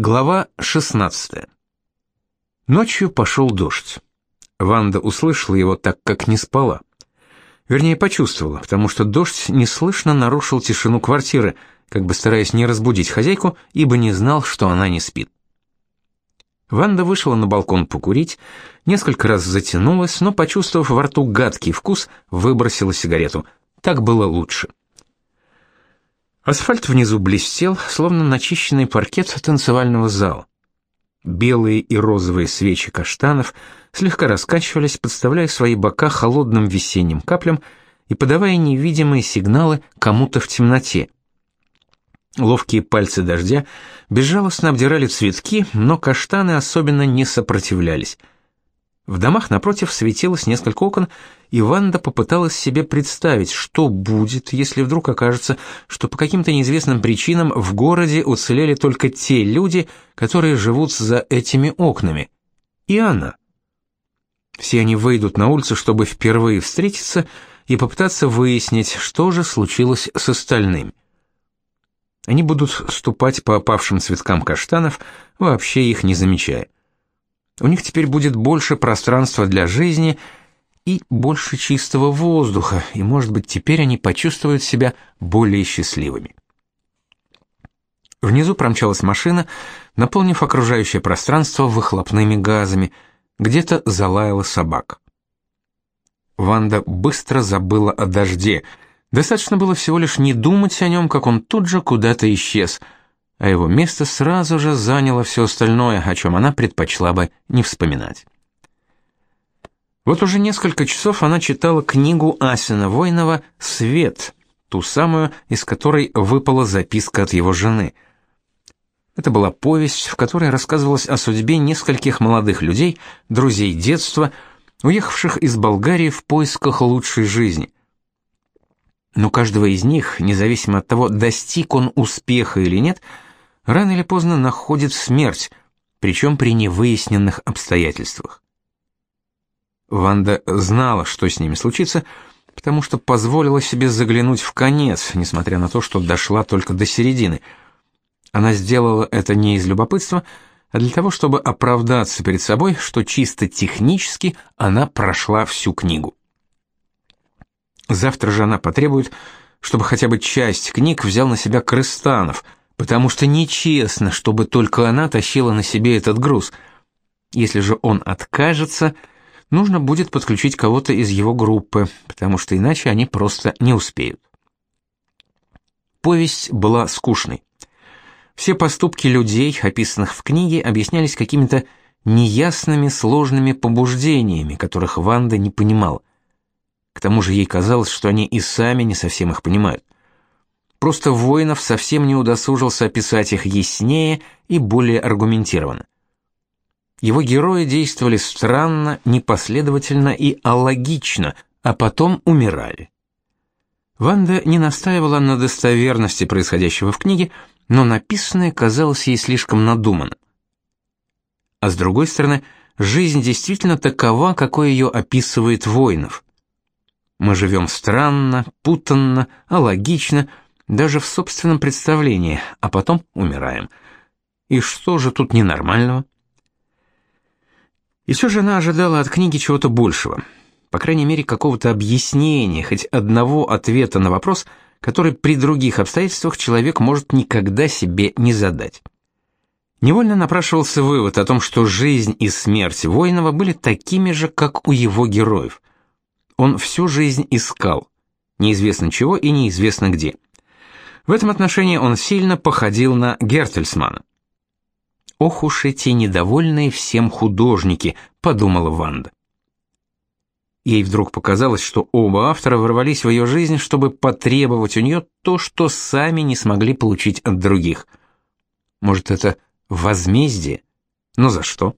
Глава 16. Ночью пошел дождь. Ванда услышала его так, как не спала. Вернее, почувствовала, потому что дождь неслышно нарушил тишину квартиры, как бы стараясь не разбудить хозяйку, ибо не знал, что она не спит. Ванда вышла на балкон покурить, несколько раз затянулась, но, почувствовав во рту гадкий вкус, выбросила сигарету. Так было лучше. Асфальт внизу блестел, словно начищенный паркет танцевального зала. Белые и розовые свечи каштанов слегка раскачивались, подставляя свои бока холодным весенним каплям и подавая невидимые сигналы кому-то в темноте. Ловкие пальцы дождя безжалостно обдирали цветки, но каштаны особенно не сопротивлялись — в домах напротив светилось несколько окон, и Ванда попыталась себе представить, что будет, если вдруг окажется, что по каким-то неизвестным причинам в городе уцелели только те люди, которые живут за этими окнами. И она. Все они выйдут на улицу, чтобы впервые встретиться и попытаться выяснить, что же случилось с остальными. Они будут ступать по опавшим цветкам каштанов, вообще их не замечая. У них теперь будет больше пространства для жизни и больше чистого воздуха, и, может быть, теперь они почувствуют себя более счастливыми. Внизу промчалась машина, наполнив окружающее пространство выхлопными газами, где-то залаяла собак. Ванда быстро забыла о дожде. Достаточно было всего лишь не думать о нем, как он тут же куда-то исчез — а его место сразу же заняло все остальное, о чем она предпочла бы не вспоминать. Вот уже несколько часов она читала книгу Асина Войнова «Свет», ту самую, из которой выпала записка от его жены. Это была повесть, в которой рассказывалось о судьбе нескольких молодых людей, друзей детства, уехавших из Болгарии в поисках лучшей жизни. Но каждого из них, независимо от того, достиг он успеха или нет, — рано или поздно находит смерть, причем при невыясненных обстоятельствах. Ванда знала, что с ними случится, потому что позволила себе заглянуть в конец, несмотря на то, что дошла только до середины. Она сделала это не из любопытства, а для того, чтобы оправдаться перед собой, что чисто технически она прошла всю книгу. Завтра же она потребует, чтобы хотя бы часть книг взял на себя Крыстанов – потому что нечестно, чтобы только она тащила на себе этот груз. Если же он откажется, нужно будет подключить кого-то из его группы, потому что иначе они просто не успеют. Повесть была скучной. Все поступки людей, описанных в книге, объяснялись какими-то неясными, сложными побуждениями, которых Ванда не понимала. К тому же ей казалось, что они и сами не совсем их понимают. Просто Воинов совсем не удосужился описать их яснее и более аргументированно. Его герои действовали странно, непоследовательно и алогично, а потом умирали. Ванда не настаивала на достоверности происходящего в книге, но написанное казалось ей слишком надуманным. А с другой стороны, жизнь действительно такова, какой ее описывает Воинов. Мы живем странно, путанно, алогично, даже в собственном представлении, а потом умираем. И что же тут ненормального? И все же она ожидала от книги чего-то большего, по крайней мере, какого-то объяснения, хоть одного ответа на вопрос, который при других обстоятельствах человек может никогда себе не задать. Невольно напрашивался вывод о том, что жизнь и смерть Воинова были такими же, как у его героев. Он всю жизнь искал, неизвестно чего и неизвестно где. В этом отношении он сильно походил на Гертельсмана. «Ох уж эти недовольные всем художники», — подумала Ванда. Ей вдруг показалось, что оба автора ворвались в ее жизнь, чтобы потребовать у нее то, что сами не смогли получить от других. Может, это возмездие? Но за что?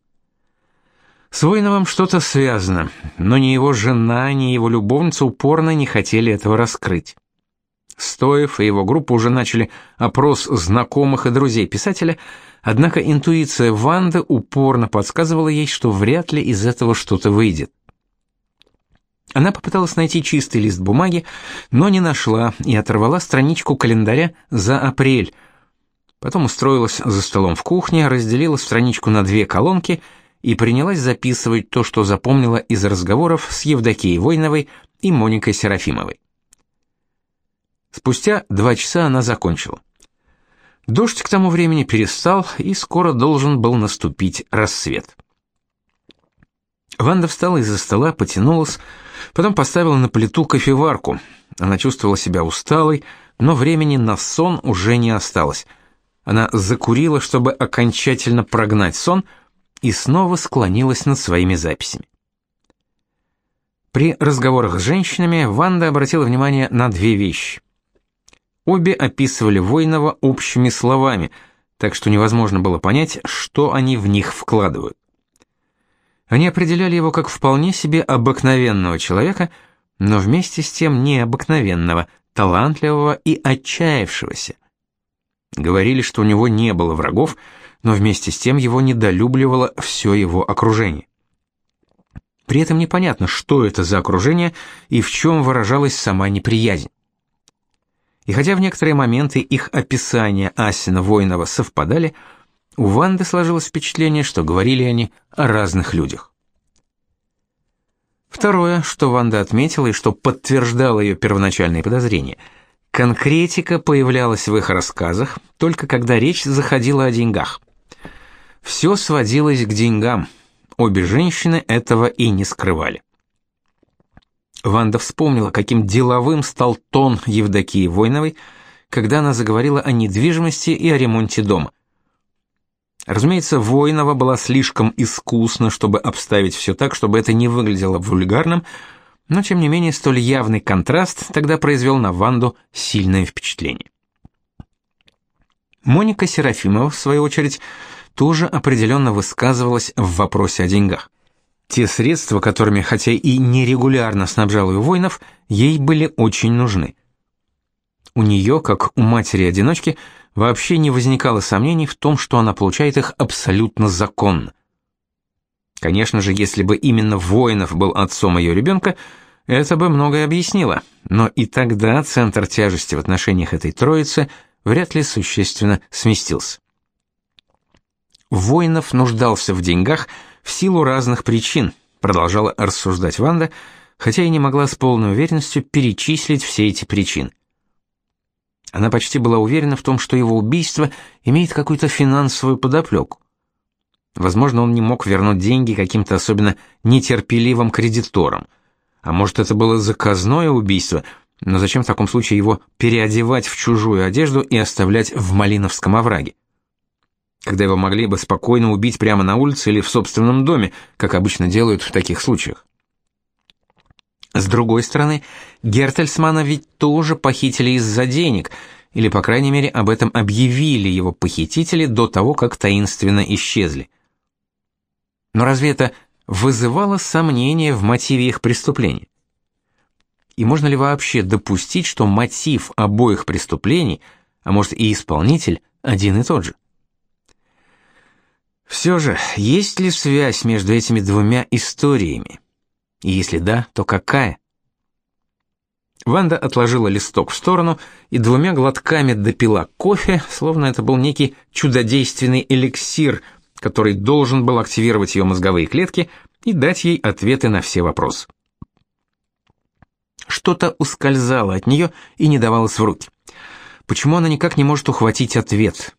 С Войновым что-то связано, но ни его жена, ни его любовница упорно не хотели этого раскрыть. Стоев и его группа уже начали опрос знакомых и друзей писателя, однако интуиция Ванды упорно подсказывала ей, что вряд ли из этого что-то выйдет. Она попыталась найти чистый лист бумаги, но не нашла и оторвала страничку календаря за апрель. Потом устроилась за столом в кухне, разделила страничку на две колонки и принялась записывать то, что запомнила из разговоров с Евдокией Войновой и Моникой Серафимовой. Спустя два часа она закончила. Дождь к тому времени перестал, и скоро должен был наступить рассвет. Ванда встала из-за стола, потянулась, потом поставила на плиту кофеварку. Она чувствовала себя усталой, но времени на сон уже не осталось. Она закурила, чтобы окончательно прогнать сон, и снова склонилась над своими записями. При разговорах с женщинами Ванда обратила внимание на две вещи. Обе описывали Войнова общими словами, так что невозможно было понять, что они в них вкладывают. Они определяли его как вполне себе обыкновенного человека, но вместе с тем необыкновенного, талантливого и отчаявшегося. Говорили, что у него не было врагов, но вместе с тем его недолюбливало все его окружение. При этом непонятно, что это за окружение и в чем выражалась сама неприязнь. И хотя в некоторые моменты их описания Асина Воинова совпадали, у Ванды сложилось впечатление, что говорили они о разных людях. Второе, что Ванда отметила и что подтверждало ее первоначальные подозрения – конкретика появлялась в их рассказах только когда речь заходила о деньгах. Все сводилось к деньгам. Обе женщины этого и не скрывали. Ванда вспомнила, каким деловым стал тон Евдокии Войновой, когда она заговорила о недвижимости и о ремонте дома. Разумеется, Войнова была слишком искусна, чтобы обставить все так, чтобы это не выглядело вульгарным, но тем не менее столь явный контраст тогда произвел на Ванду сильное впечатление. Моника Серафимова, в свою очередь, тоже определенно высказывалась в вопросе о деньгах. Те средства, которыми, хотя и нерегулярно снабжал ее воинов, ей были очень нужны. У нее, как у матери-одиночки, вообще не возникало сомнений в том, что она получает их абсолютно законно. Конечно же, если бы именно Воинов был отцом ее ребенка, это бы многое объяснило, но и тогда центр тяжести в отношениях этой троицы вряд ли существенно сместился. Воинов нуждался в деньгах – в силу разных причин, продолжала рассуждать Ванда, хотя и не могла с полной уверенностью перечислить все эти причины. Она почти была уверена в том, что его убийство имеет какую-то финансовую подоплеку. Возможно, он не мог вернуть деньги каким-то особенно нетерпеливым кредиторам. А может, это было заказное убийство, но зачем в таком случае его переодевать в чужую одежду и оставлять в Малиновском овраге? Когда его могли бы спокойно убить прямо на улице или в собственном доме, как обычно делают в таких случаях. С другой стороны, Гертельсмана ведь тоже похитили из-за денег, или, по крайней мере, об этом объявили его похитители до того, как таинственно исчезли. Но разве это вызывало сомнения в мотиве их преступления? И можно ли вообще допустить, что мотив обоих преступлений, а может и исполнитель, один и тот же? Все же, есть ли связь между этими двумя историями? И если да, то какая? Ванда отложила листок в сторону и двумя глотками допила кофе, словно это был некий чудодейственный эликсир, который должен был активировать ее мозговые клетки и дать ей ответы на все вопросы. Что-то ускользало от нее и не давалось в руки. Почему она никак не может ухватить ответ?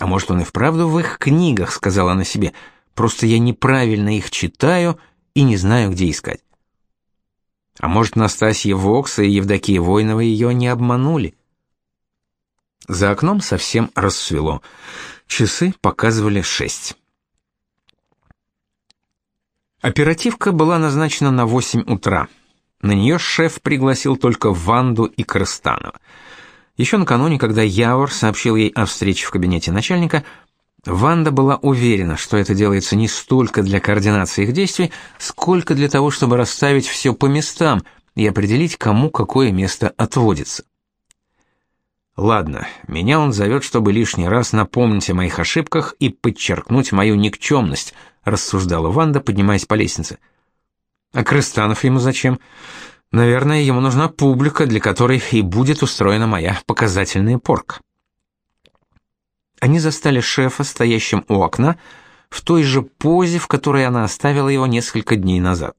А может, он и вправду в их книгах, сказала она себе. Просто я неправильно их читаю и не знаю, где искать. А может, Настасья Вокс и Евдокия Войнова ее не обманули? За окном совсем рассвело. Часы показывали шесть. Оперативка была назначена на восемь утра. На нее шеф пригласил только Ванду и Крыстанова. Еще накануне, когда Явор сообщил ей о встрече в кабинете начальника, Ванда была уверена, что это делается не столько для координации их действий, сколько для того, чтобы расставить все по местам и определить, кому какое место отводится. Ладно, меня он зовет, чтобы лишний раз напомнить о моих ошибках и подчеркнуть мою никчемность, рассуждала Ванда, поднимаясь по лестнице. А Крыстанов ему зачем? Наверное, ему нужна публика, для которой и будет устроена моя показательная порка. они застали шефа стоящим у окна в той же позе, в которой она оставила его несколько дней назад.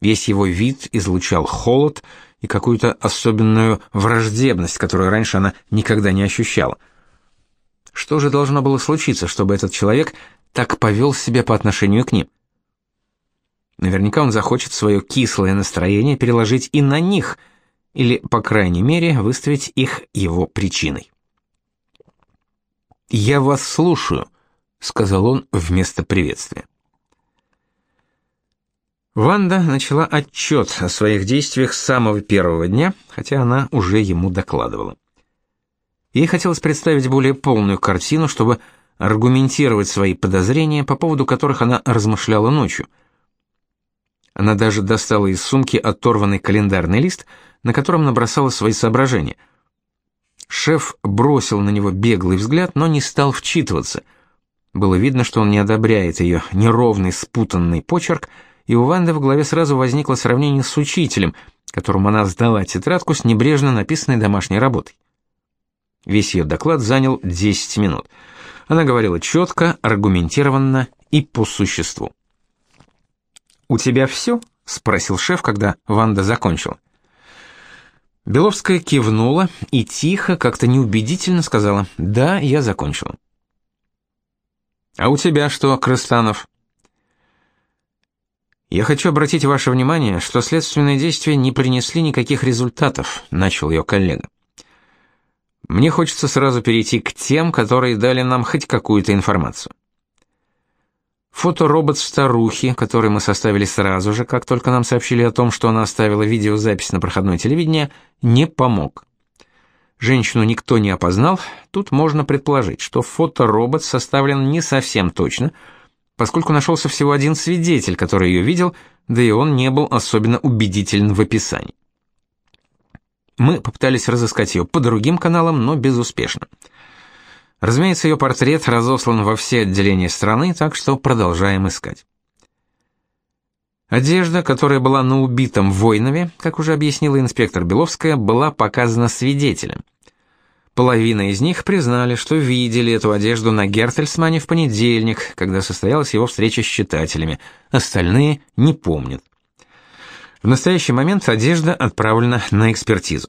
Весь его вид излучал холод и какую-то особенную враждебность, которую раньше она никогда не ощущала. Что же должно было случиться, чтобы этот человек так повел себя по отношению к ним? Наверняка он захочет свое кислое настроение переложить и на них, или, по крайней мере, выставить их его причиной. «Я вас слушаю», — сказал он вместо приветствия. Ванда начала отчет о своих действиях с самого первого дня, хотя она уже ему докладывала. Ей хотелось представить более полную картину, чтобы аргументировать свои подозрения, по поводу которых она размышляла ночью. Она даже достала из сумки оторванный календарный лист, на котором набросала свои соображения. Шеф бросил на него беглый взгляд, но не стал вчитываться. Было видно, что он не одобряет ее неровный спутанный почерк, и у Ванды в голове сразу возникло сравнение с учителем, которому она сдала тетрадку с небрежно написанной домашней работой. Весь ее доклад занял 10 минут. Она говорила четко, аргументированно и по существу. «У тебя все?» — спросил шеф, когда Ванда закончила. Беловская кивнула и тихо, как-то неубедительно сказала «Да, я закончила». «А у тебя что, Крыстанов?» «Я хочу обратить ваше внимание, что следственные действия не принесли никаких результатов», — начал ее коллега. «Мне хочется сразу перейти к тем, которые дали нам хоть какую-то информацию. Фоторобот старухи, который мы составили сразу же, как только нам сообщили о том, что она оставила видеозапись на проходное телевидение, не помог. Женщину никто не опознал, тут можно предположить, что фоторобот составлен не совсем точно — поскольку нашелся всего один свидетель, который ее видел, да и он не был особенно убедителен в описании. Мы попытались разыскать ее по другим каналам, но безуспешно. Разумеется, ее портрет разослан во все отделения страны, так что продолжаем искать. Одежда, которая была на убитом Войнове, как уже объяснила инспектор Беловская, была показана свидетелем. Половина из них признали, что видели эту одежду на Гертельсмане в понедельник, когда состоялась его встреча с читателями. Остальные не помнят. В настоящий момент одежда отправлена на экспертизу.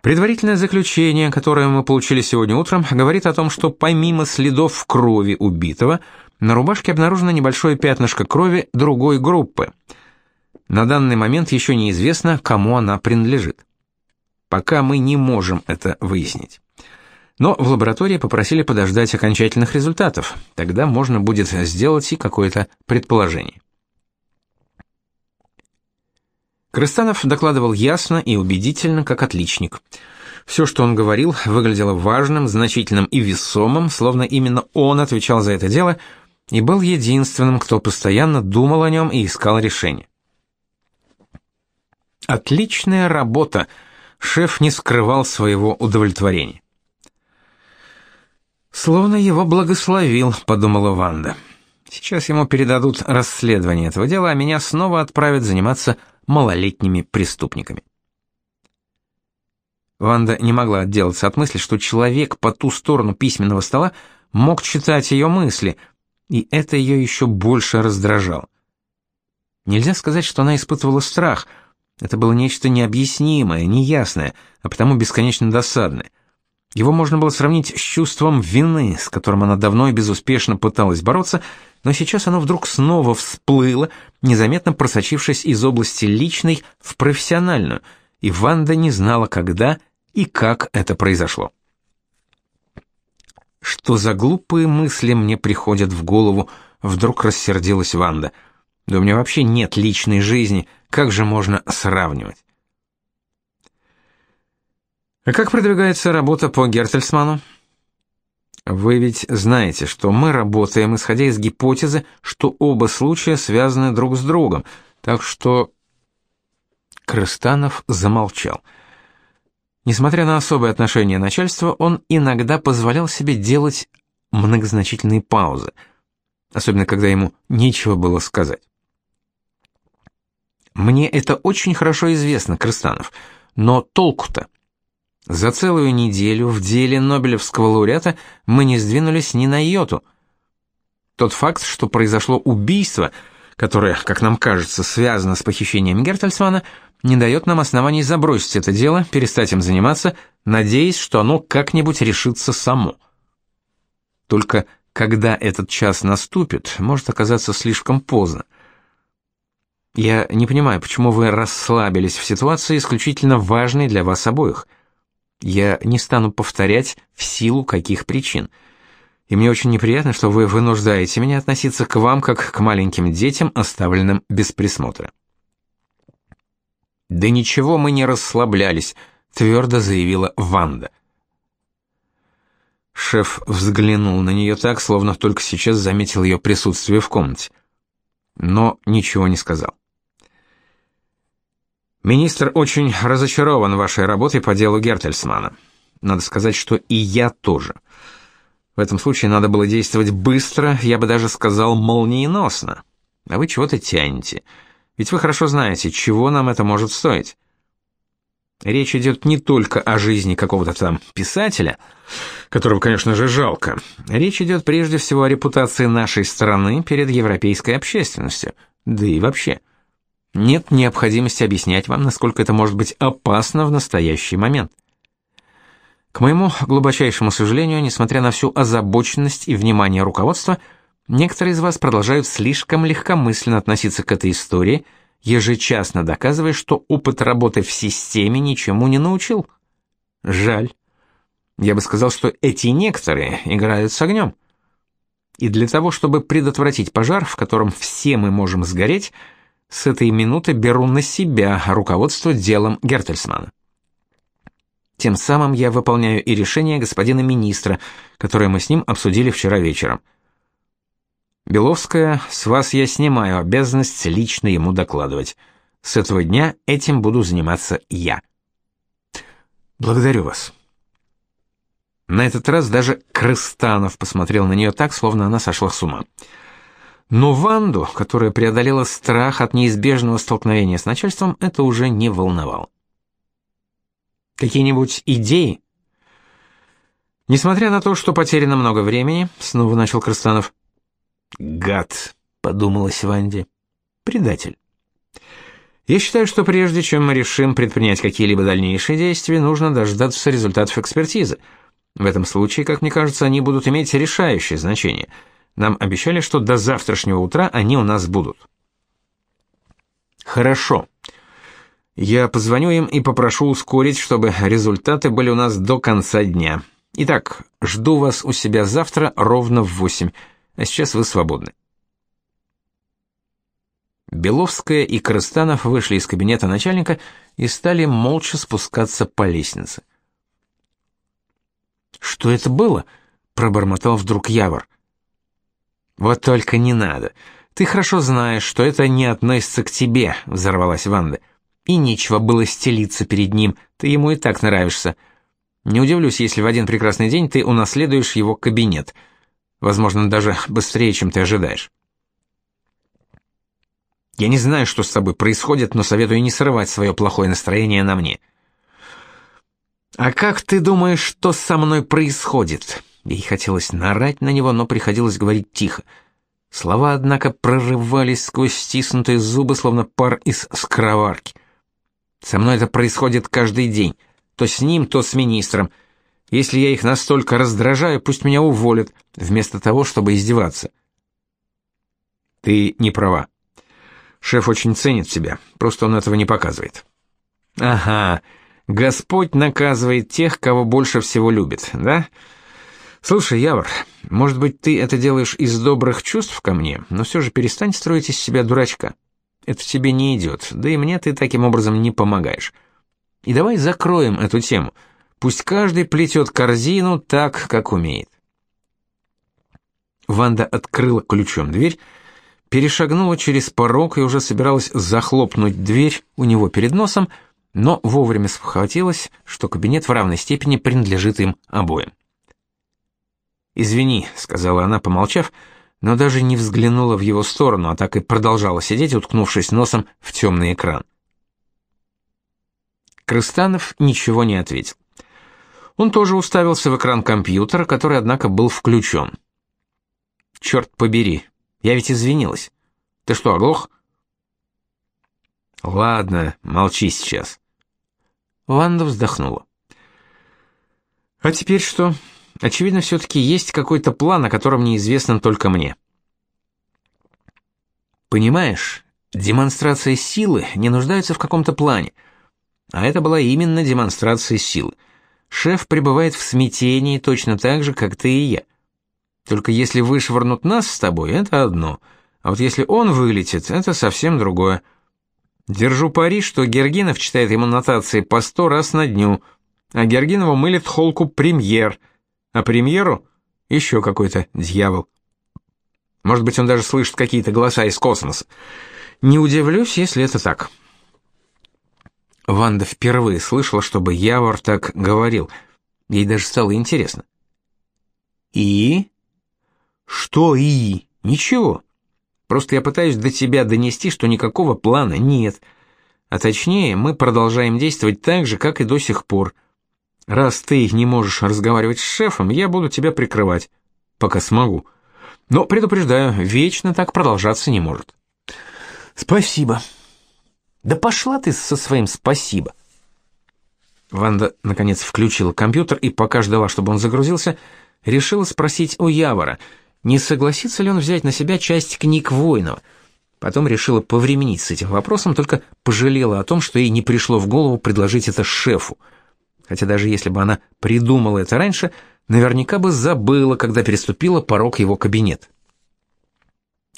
Предварительное заключение, которое мы получили сегодня утром, говорит о том, что помимо следов крови убитого, на рубашке обнаружено небольшое пятнышко крови другой группы. На данный момент еще неизвестно, кому она принадлежит. Пока мы не можем это выяснить. Но в лаборатории попросили подождать окончательных результатов. Тогда можно будет сделать и какое-то предположение. Крыстанов докладывал ясно и убедительно, как отличник. Все, что он говорил, выглядело важным, значительным и весомым, словно именно он отвечал за это дело и был единственным, кто постоянно думал о нем и искал решение. «Отличная работа», шеф не скрывал своего удовлетворения. «Словно его благословил», — подумала Ванда. «Сейчас ему передадут расследование этого дела, а меня снова отправят заниматься малолетними преступниками». Ванда не могла отделаться от мысли, что человек по ту сторону письменного стола мог читать ее мысли, и это ее еще больше раздражало. Нельзя сказать, что она испытывала страх — это было нечто необъяснимое, неясное, а потому бесконечно досадное. Его можно было сравнить с чувством вины, с которым она давно и безуспешно пыталась бороться, но сейчас оно вдруг снова всплыло, незаметно просочившись из области личной в профессиональную, и Ванда не знала, когда и как это произошло. «Что за глупые мысли мне приходят в голову?» — вдруг рассердилась Ванда — да у меня вообще нет личной жизни, как же можно сравнивать? Как продвигается работа по Гертельсману? Вы ведь знаете, что мы работаем, исходя из гипотезы, что оба случая связаны друг с другом, так что... Крыстанов замолчал. Несмотря на особое отношение начальства, он иногда позволял себе делать многозначительные паузы, особенно когда ему нечего было сказать. Мне это очень хорошо известно, Крыстанов, но толку-то? За целую неделю в деле Нобелевского лауреата мы не сдвинулись ни на йоту. Тот факт, что произошло убийство, которое, как нам кажется, связано с похищением Гертельсмана, не дает нам оснований забросить это дело, перестать им заниматься, надеясь, что оно как-нибудь решится само. Только когда этот час наступит, может оказаться слишком поздно. Я не понимаю, почему вы расслабились в ситуации исключительно важной для вас обоих. Я не стану повторять в силу каких причин. И мне очень неприятно, что вы вынуждаете меня относиться к вам как к маленьким детям, оставленным без присмотра. Да ничего мы не расслаблялись, твердо заявила Ванда. Шеф взглянул на нее так, словно только сейчас заметил ее присутствие в комнате, но ничего не сказал. Министр очень разочарован вашей работой по делу Гертельсмана. Надо сказать, что и я тоже. В этом случае надо было действовать быстро, я бы даже сказал молниеносно. А вы чего-то тянете. Ведь вы хорошо знаете, чего нам это может стоить. Речь идет не только о жизни какого-то там писателя, которого, конечно же, жалко. Речь идет прежде всего о репутации нашей страны перед европейской общественностью, да и вообще. Нет необходимости объяснять вам, насколько это может быть опасно в настоящий момент. К моему глубочайшему сожалению, несмотря на всю озабоченность и внимание руководства, некоторые из вас продолжают слишком легкомысленно относиться к этой истории, ежечасно доказывая, что опыт работы в системе ничему не научил. Жаль. Я бы сказал, что эти некоторые играют с огнем. И для того, чтобы предотвратить пожар, в котором все мы можем сгореть, с этой минуты беру на себя руководство делом Гертельсмана. Тем самым я выполняю и решение господина министра, которое мы с ним обсудили вчера вечером. Беловская, с вас я снимаю обязанность лично ему докладывать. С этого дня этим буду заниматься я. Благодарю вас. На этот раз даже Крыстанов посмотрел на нее так, словно она сошла с ума. Но Ванду, которая преодолела страх от неизбежного столкновения с начальством, это уже не волновало. Какие-нибудь идеи? Несмотря на то, что потеряно много времени, снова начал Крастанов. Гад, подумалась Ванде. Предатель. Я считаю, что прежде чем мы решим предпринять какие-либо дальнейшие действия, нужно дождаться результатов экспертизы. В этом случае, как мне кажется, они будут иметь решающее значение – нам обещали, что до завтрашнего утра они у нас будут. Хорошо. Я позвоню им и попрошу ускорить, чтобы результаты были у нас до конца дня. Итак, жду вас у себя завтра ровно в восемь. А сейчас вы свободны. Беловская и Крыстанов вышли из кабинета начальника и стали молча спускаться по лестнице. Что это было? пробормотал вдруг Явор. Вот только не надо. Ты хорошо знаешь, что это не относится к тебе, взорвалась Ванда. И нечего было стелиться перед ним. Ты ему и так нравишься. Не удивлюсь, если в один прекрасный день ты унаследуешь его кабинет. Возможно, даже быстрее, чем ты ожидаешь. Я не знаю, что с тобой происходит, но советую не срывать свое плохое настроение на мне. А как ты думаешь, что со мной происходит? Ей хотелось нарать на него, но приходилось говорить тихо. Слова, однако, прорывались сквозь стиснутые зубы, словно пар из скороварки. Со мной это происходит каждый день, то с ним, то с министром. Если я их настолько раздражаю, пусть меня уволят, вместо того, чтобы издеваться. Ты не права. Шеф очень ценит тебя, просто он этого не показывает. Ага. Господь наказывает тех, кого больше всего любит, да? Слушай, Явор, может быть, ты это делаешь из добрых чувств ко мне, но все же перестань строить из себя дурачка. Это тебе не идет, да и мне ты таким образом не помогаешь. И давай закроем эту тему. Пусть каждый плетет корзину так, как умеет. Ванда открыла ключом дверь, перешагнула через порог и уже собиралась захлопнуть дверь у него перед носом, но вовремя спохватилась, что кабинет в равной степени принадлежит им обоим. «Извини», — сказала она, помолчав, но даже не взглянула в его сторону, а так и продолжала сидеть, уткнувшись носом в темный экран. Крыстанов ничего не ответил. Он тоже уставился в экран компьютера, который, однако, был включен. «Черт побери, я ведь извинилась. Ты что, оглох?» «Ладно, молчи сейчас». Ванда вздохнула. «А теперь что? Очевидно, все-таки есть какой-то план, о котором неизвестно только мне». «Понимаешь, демонстрация силы не нуждается в каком-то плане. А это была именно демонстрация силы. Шеф пребывает в смятении точно так же, как ты и я. Только если вышвырнут нас с тобой, это одно, а вот если он вылетит, это совсем другое. Держу пари, что Гергинов читает ему нотации по сто раз на дню, а Гергинову мылит холку премьер, а премьеру еще какой-то дьявол. Может быть, он даже слышит какие-то голоса из космоса. Не удивлюсь, если это так. Ванда впервые слышала, чтобы Явор так говорил. Ей даже стало интересно. «И?» «Что «и»?» «Ничего. Просто я пытаюсь до тебя донести, что никакого плана нет. А точнее, мы продолжаем действовать так же, как и до сих пор. Раз ты не можешь разговаривать с шефом, я буду тебя прикрывать, пока смогу. Но предупреждаю, вечно так продолжаться не может». «Спасибо», да пошла ты со своим спасибо. Ванда наконец включила компьютер и пока ждала, чтобы он загрузился, решила спросить у Явора, не согласится ли он взять на себя часть книг Воинова. Потом решила повременить с этим вопросом, только пожалела о том, что ей не пришло в голову предложить это шефу. Хотя даже если бы она придумала это раньше, наверняка бы забыла, когда переступила порог его кабинета.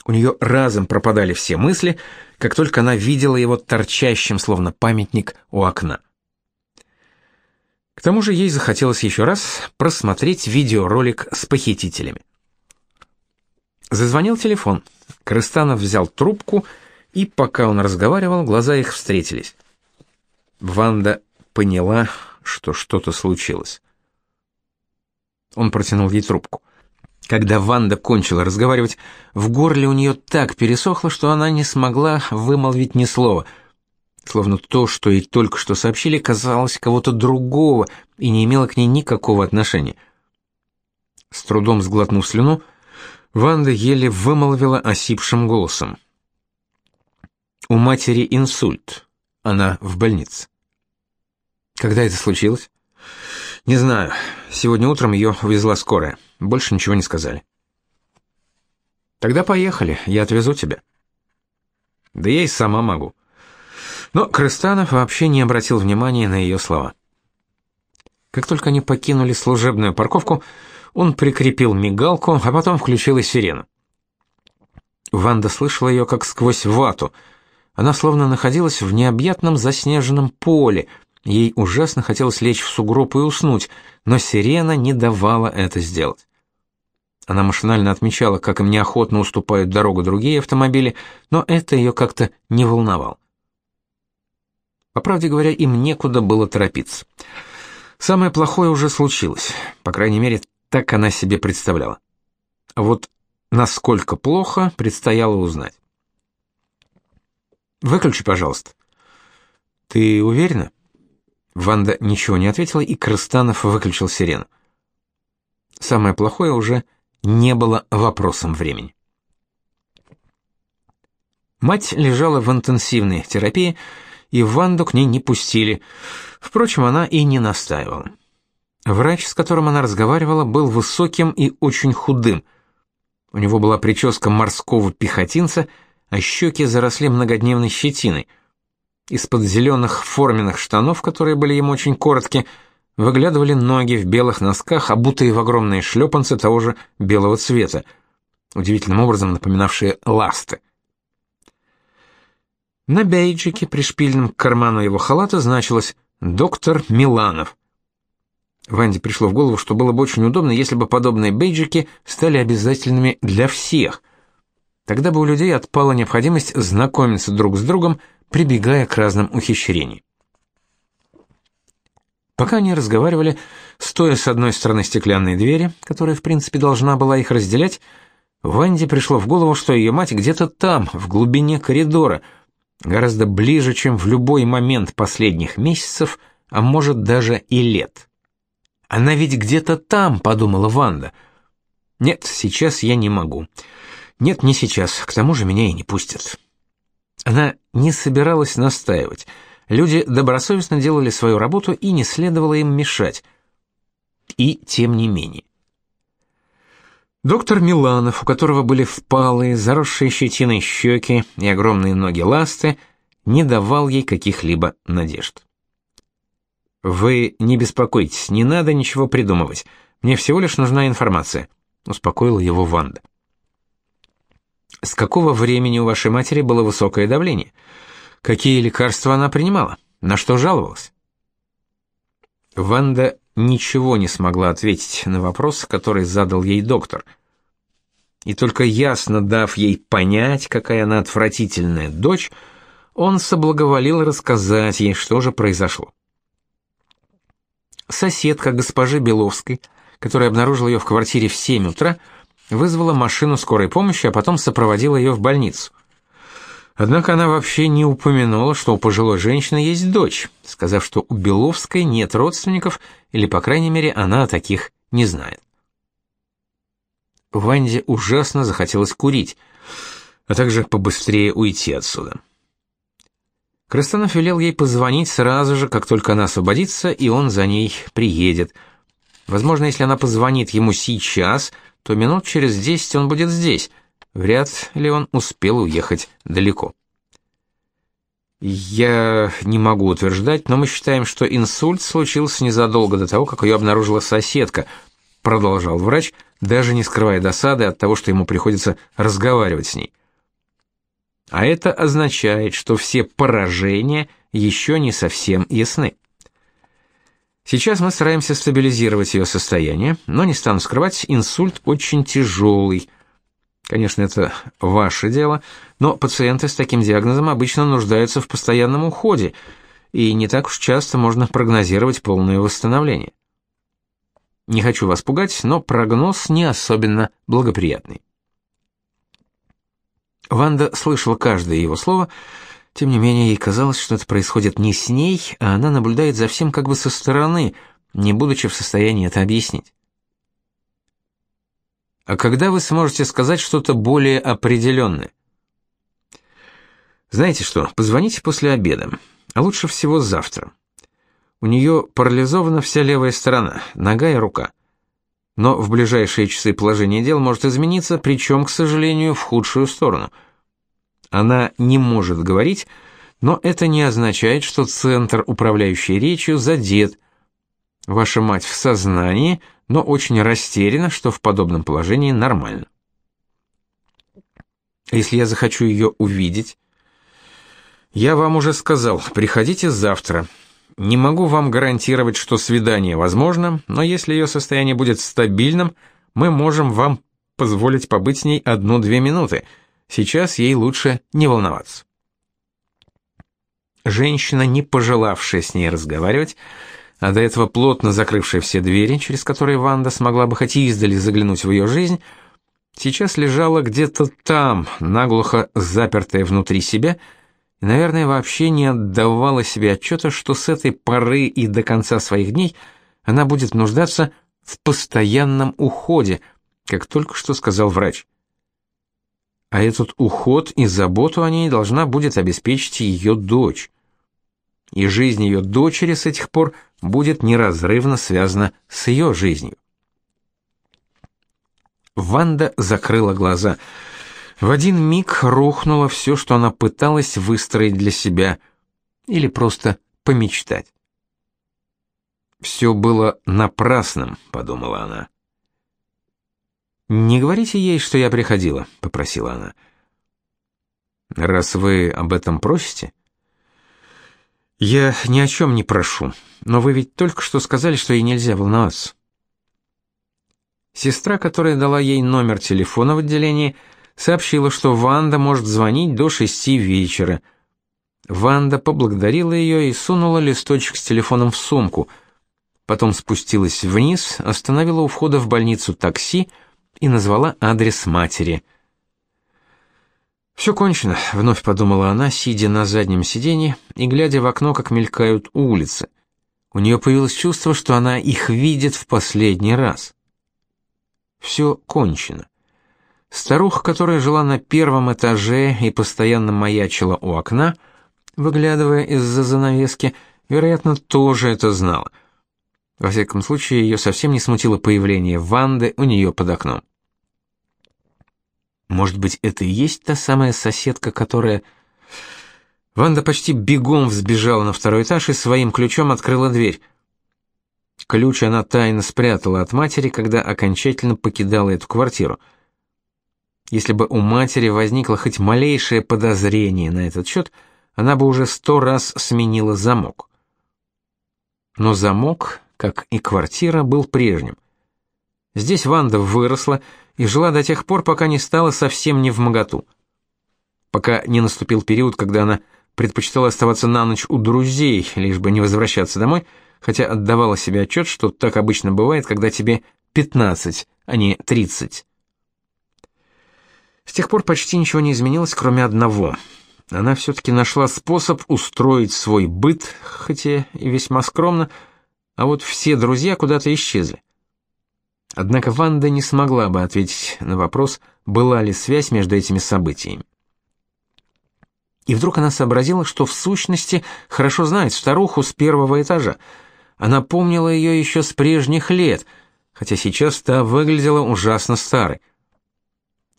У нее разом пропадали все мысли, как только она видела его торчащим, словно памятник, у окна. К тому же ей захотелось еще раз просмотреть видеоролик с похитителями. Зазвонил телефон. Крыстанов взял трубку, и пока он разговаривал, глаза их встретились. Ванда поняла, что что-то случилось. Он протянул ей трубку. Когда Ванда кончила разговаривать, в горле у нее так пересохло, что она не смогла вымолвить ни слова. Словно то, что ей только что сообщили, казалось кого-то другого и не имело к ней никакого отношения. С трудом сглотнув слюну, Ванда еле вымолвила осипшим голосом. «У матери инсульт. Она в больнице». «Когда это случилось?» «Не знаю. Сегодня утром ее увезла скорая». Больше ничего не сказали. Тогда поехали, я отвезу тебя. Да я и сама могу. Но Крыстанов вообще не обратил внимания на ее слова. Как только они покинули служебную парковку, он прикрепил мигалку, а потом включил и сирену. Ванда слышала ее как сквозь вату. Она словно находилась в необъятном заснеженном поле. Ей ужасно хотелось лечь в сугроб и уснуть, но сирена не давала это сделать. Она машинально отмечала, как им неохотно уступают дорогу другие автомобили, но это ее как-то не волновало. По правде говоря, им некуда было торопиться. Самое плохое уже случилось, по крайней мере, так она себе представляла. А вот насколько плохо, предстояло узнать. «Выключи, пожалуйста». «Ты уверена?» Ванда ничего не ответила, и Крыстанов выключил сирену. Самое плохое уже не было вопросом времени. Мать лежала в интенсивной терапии, и Ванду к ней не пустили. Впрочем, она и не настаивала. Врач, с которым она разговаривала, был высоким и очень худым. У него была прическа морского пехотинца, а щеки заросли многодневной щетиной. Из-под зеленых форменных штанов, которые были ему очень короткие, выглядывали ноги в белых носках, обутые в огромные шлепанцы того же белого цвета, удивительным образом напоминавшие ласты. На бейджике, пришпильном к карману его халата, значилось «Доктор Миланов». Ванде пришло в голову, что было бы очень удобно, если бы подобные бейджики стали обязательными для всех. Тогда бы у людей отпала необходимость знакомиться друг с другом, прибегая к разным ухищрениям. Пока они разговаривали, стоя с одной стороны стеклянной двери, которая, в принципе, должна была их разделять, Ванде пришло в голову, что ее мать где-то там, в глубине коридора, гораздо ближе, чем в любой момент последних месяцев, а может даже и лет. Она ведь где-то там, подумала Ванда. Нет, сейчас я не могу. Нет, не сейчас. К тому же меня и не пустят. Она не собиралась настаивать. Люди добросовестно делали свою работу и не следовало им мешать. И тем не менее. Доктор Миланов, у которого были впалые, заросшие щетиной щеки и огромные ноги ласты, не давал ей каких-либо надежд. Вы не беспокойтесь, не надо ничего придумывать. Мне всего лишь нужна информация, успокоила его Ванда. С какого времени у вашей матери было высокое давление? Какие лекарства она принимала? На что жаловалась? Ванда ничего не смогла ответить на вопрос, который задал ей доктор. И только ясно дав ей понять, какая она отвратительная дочь, он соблаговолил рассказать ей, что же произошло. Соседка госпожи Беловской, которая обнаружила ее в квартире в 7 утра, вызвала машину скорой помощи, а потом сопроводила ее в больницу. Однако она вообще не упомянула, что у пожилой женщины есть дочь, сказав, что у Беловской нет родственников, или, по крайней мере, она о таких не знает. Ванде ужасно захотелось курить, а также побыстрее уйти отсюда. Крыстанов велел ей позвонить сразу же, как только она освободится, и он за ней приедет. Возможно, если она позвонит ему сейчас, то минут через десять он будет здесь. Вряд ли он успел уехать далеко. Я не могу утверждать, но мы считаем, что инсульт случился незадолго до того, как ее обнаружила соседка, продолжал врач, даже не скрывая досады от того, что ему приходится разговаривать с ней. А это означает, что все поражения еще не совсем ясны. Сейчас мы стараемся стабилизировать ее состояние, но не стану скрывать, инсульт очень тяжелый. Конечно, это ваше дело, но пациенты с таким диагнозом обычно нуждаются в постоянном уходе, и не так уж часто можно прогнозировать полное восстановление. Не хочу вас пугать, но прогноз не особенно благоприятный. Ванда слышала каждое его слово, тем не менее ей казалось, что это происходит не с ней, а она наблюдает за всем как бы со стороны, не будучи в состоянии это объяснить. А когда вы сможете сказать что-то более определенное? Знаете что, позвоните после обеда, а лучше всего завтра. У нее парализована вся левая сторона, нога и рука. Но в ближайшие часы положение дел может измениться, причем, к сожалению, в худшую сторону. Она не может говорить, но это не означает, что центр, управляющий речью, задет. Ваша мать в сознании, но очень растеряна, что в подобном положении нормально. Если я захочу ее увидеть, я вам уже сказал, приходите завтра. Не могу вам гарантировать, что свидание возможно, но если ее состояние будет стабильным, мы можем вам позволить побыть с ней одну-две минуты. Сейчас ей лучше не волноваться. Женщина, не пожелавшая с ней разговаривать, а до этого плотно закрывшая все двери, через которые Ванда смогла бы хоть издали заглянуть в ее жизнь, сейчас лежала где-то там, наглухо запертая внутри себя, и, наверное, вообще не отдавала себе отчета, что с этой поры и до конца своих дней она будет нуждаться в постоянном уходе, как только что сказал врач. А этот уход и заботу о ней должна будет обеспечить ее дочь. И жизнь ее дочери с этих пор будет неразрывно связана с ее жизнью. Ванда закрыла глаза – в один миг рухнуло все, что она пыталась выстроить для себя или просто помечтать. «Все было напрасным», — подумала она. «Не говорите ей, что я приходила», — попросила она. «Раз вы об этом просите...» «Я ни о чем не прошу, но вы ведь только что сказали, что ей нельзя волноваться». Сестра, которая дала ей номер телефона в отделении, — сообщила, что Ванда может звонить до шести вечера. Ванда поблагодарила ее и сунула листочек с телефоном в сумку. Потом спустилась вниз, остановила у входа в больницу такси и назвала адрес матери. «Все кончено», — вновь подумала она, сидя на заднем сиденье и глядя в окно, как мелькают улицы. У нее появилось чувство, что она их видит в последний раз. Все кончено. Старуха, которая жила на первом этаже и постоянно маячила у окна, выглядывая из-за занавески, вероятно, тоже это знала. Во всяком случае, ее совсем не смутило появление Ванды у нее под окном. Может быть, это и есть та самая соседка, которая... Ванда почти бегом взбежала на второй этаж и своим ключом открыла дверь. Ключ она тайно спрятала от матери, когда окончательно покидала эту квартиру. Если бы у матери возникло хоть малейшее подозрение на этот счет, она бы уже сто раз сменила замок. Но замок, как и квартира, был прежним. Здесь Ванда выросла и жила до тех пор, пока не стала совсем не в моготу. Пока не наступил период, когда она предпочитала оставаться на ночь у друзей, лишь бы не возвращаться домой, хотя отдавала себе отчет, что так обычно бывает, когда тебе 15, а не 30. С тех пор почти ничего не изменилось, кроме одного. Она все-таки нашла способ устроить свой быт, хотя и весьма скромно, а вот все друзья куда-то исчезли. Однако Ванда не смогла бы ответить на вопрос, была ли связь между этими событиями. И вдруг она сообразила, что в сущности хорошо знает старуху с первого этажа. Она помнила ее еще с прежних лет, хотя сейчас та выглядела ужасно старой.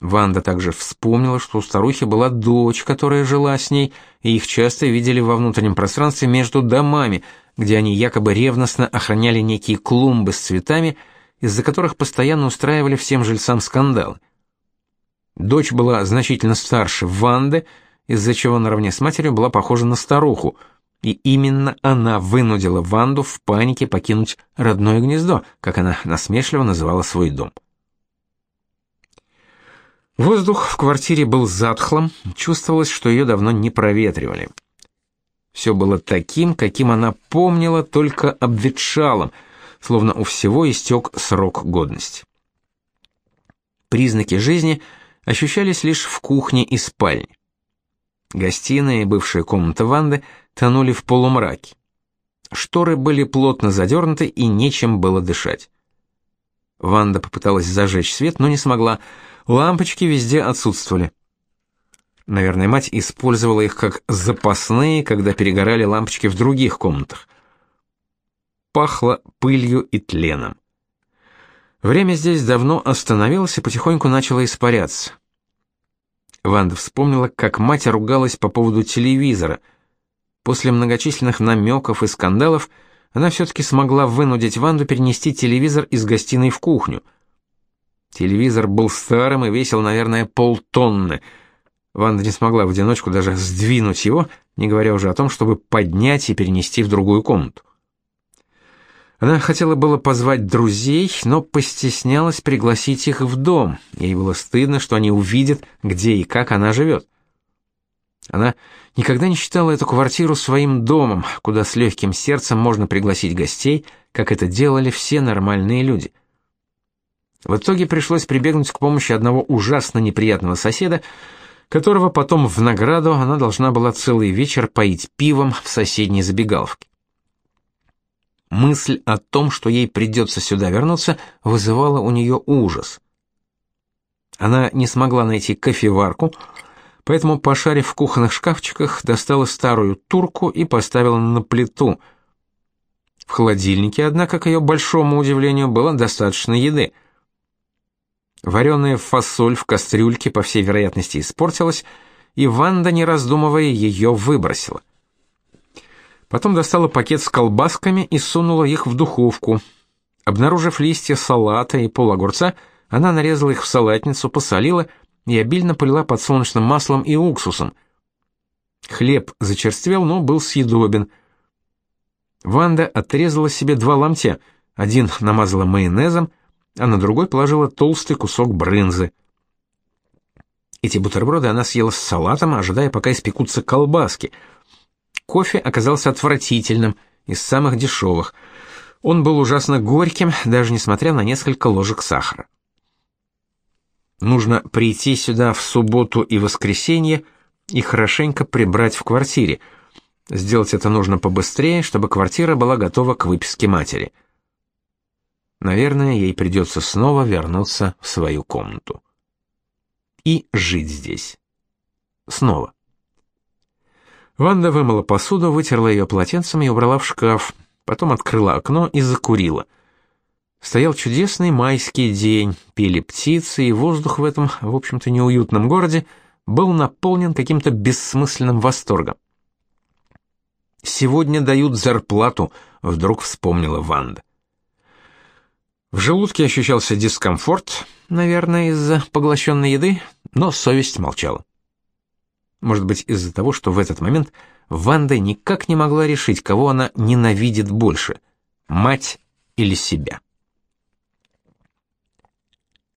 Ванда также вспомнила, что у старухи была дочь, которая жила с ней, и их часто видели во внутреннем пространстве между домами, где они якобы ревностно охраняли некие клумбы с цветами, из-за которых постоянно устраивали всем жильцам скандалы. Дочь была значительно старше Ванды, из-за чего наравне с матерью была похожа на старуху, и именно она вынудила Ванду в панике покинуть родное гнездо, как она насмешливо называла свой дом. Воздух в квартире был затхлым, чувствовалось, что ее давно не проветривали. Все было таким, каким она помнила, только обветшалым, словно у всего истек срок годности. Признаки жизни ощущались лишь в кухне и спальне. Гостиная и бывшая комната Ванды тонули в полумраке. Шторы были плотно задернуты и нечем было дышать. Ванда попыталась зажечь свет, но не смогла. Лампочки везде отсутствовали. Наверное, мать использовала их как запасные, когда перегорали лампочки в других комнатах. Пахло пылью и тленом. Время здесь давно остановилось и потихоньку начало испаряться. Ванда вспомнила, как мать ругалась по поводу телевизора. После многочисленных намеков и скандалов она все-таки смогла вынудить Ванду перенести телевизор из гостиной в кухню. Телевизор был старым и весил, наверное, полтонны. Ванда не смогла в одиночку даже сдвинуть его, не говоря уже о том, чтобы поднять и перенести в другую комнату. Она хотела было позвать друзей, но постеснялась пригласить их в дом. Ей было стыдно, что они увидят, где и как она живет. Она никогда не считала эту квартиру своим домом, куда с легким сердцем можно пригласить гостей, как это делали все нормальные люди. В итоге пришлось прибегнуть к помощи одного ужасно неприятного соседа, которого потом в награду она должна была целый вечер поить пивом в соседней забегаловке. Мысль о том, что ей придется сюда вернуться, вызывала у нее ужас. Она не смогла найти кофеварку, поэтому, пошарив в кухонных шкафчиках, достала старую турку и поставила на плиту. В холодильнике, однако, к ее большому удивлению, было достаточно еды. Вареная фасоль в кастрюльке, по всей вероятности, испортилась, и Ванда, не раздумывая, ее выбросила. Потом достала пакет с колбасками и сунула их в духовку. Обнаружив листья салата и пол огурца, она нарезала их в салатницу, посолила и обильно полила подсолнечным маслом и уксусом. Хлеб зачерствел, но был съедобен. Ванда отрезала себе два ломтя, один намазала майонезом, а на другой положила толстый кусок брынзы. Эти бутерброды она съела с салатом, ожидая, пока испекутся колбаски. Кофе оказался отвратительным, из самых дешевых. Он был ужасно горьким, даже несмотря на несколько ложек сахара. Нужно прийти сюда в субботу и воскресенье и хорошенько прибрать в квартире. Сделать это нужно побыстрее, чтобы квартира была готова к выписке матери. Наверное, ей придется снова вернуться в свою комнату. И жить здесь. Снова. Ванда вымыла посуду, вытерла ее полотенцем и убрала в шкаф, потом открыла окно и закурила. Стоял чудесный майский день, пели птицы, и воздух в этом, в общем-то, неуютном городе был наполнен каким-то бессмысленным восторгом. «Сегодня дают зарплату», — вдруг вспомнила Ванда. В желудке ощущался дискомфорт, наверное, из-за поглощенной еды, но совесть молчала. Может быть, из-за того, что в этот момент Ванда никак не могла решить, кого она ненавидит больше: мать или себя.